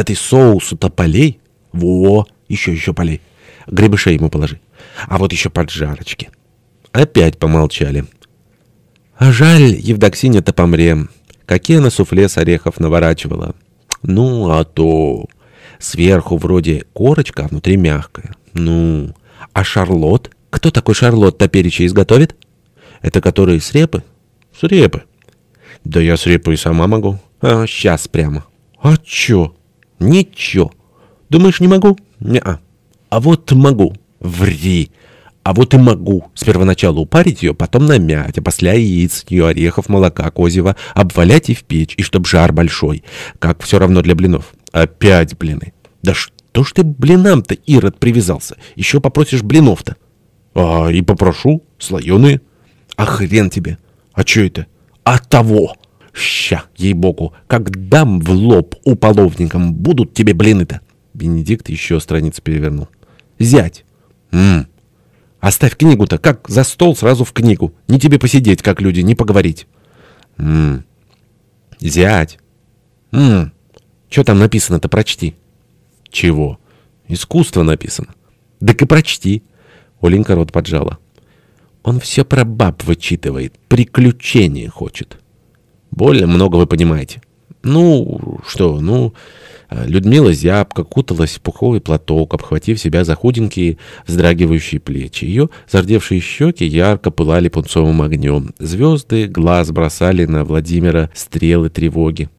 Да ты соусу-то полей. Во, еще, еще полей. Гребышей ему положи. А вот еще поджарочки. Опять помолчали. А жаль, Евдоксиня-то помре. Какие она суфле с орехов наворачивала. Ну, а то... Сверху вроде корочка, а внутри мягкая. Ну, а Шарлот? Кто такой Шарлот топереча изготовит? Это который с репы? С репы. Да я с репы сама могу. А, сейчас прямо. А чё? Ничего. Думаешь, не могу? Не-а. А вот могу. Ври. А вот и могу. С первоначала упарить ее, потом намять, а после яиц, ее орехов, молока, козьего, обвалять и в печь, и чтоб жар большой. Как все равно для блинов. Опять блины. Да что ж ты блинам-то, Ирод, привязался? Еще попросишь блинов-то. А, и попрошу. Слоеные. А хрен тебе. А что это? А того. Ща, ей-богу, как дам в лоб у половникам, будут тебе блины-то. Бенедикт еще страницу перевернул. Зять. Ммм. Оставь книгу-то, как за стол сразу в книгу. Не тебе посидеть, как люди, не поговорить. Ммм. Зять. Ммм. Что там написано-то, прочти. Чего? Искусство написано. Так и прочти. Оленька рот поджала. Он все про баб вычитывает, приключения хочет. Больно много вы понимаете. Ну, что, ну... Людмила зябко куталась в пуховый платок, обхватив себя за худенькие, вздрагивающие плечи. Ее зардевшие щеки ярко пылали пунцовым огнем. Звезды глаз бросали на Владимира стрелы тревоги.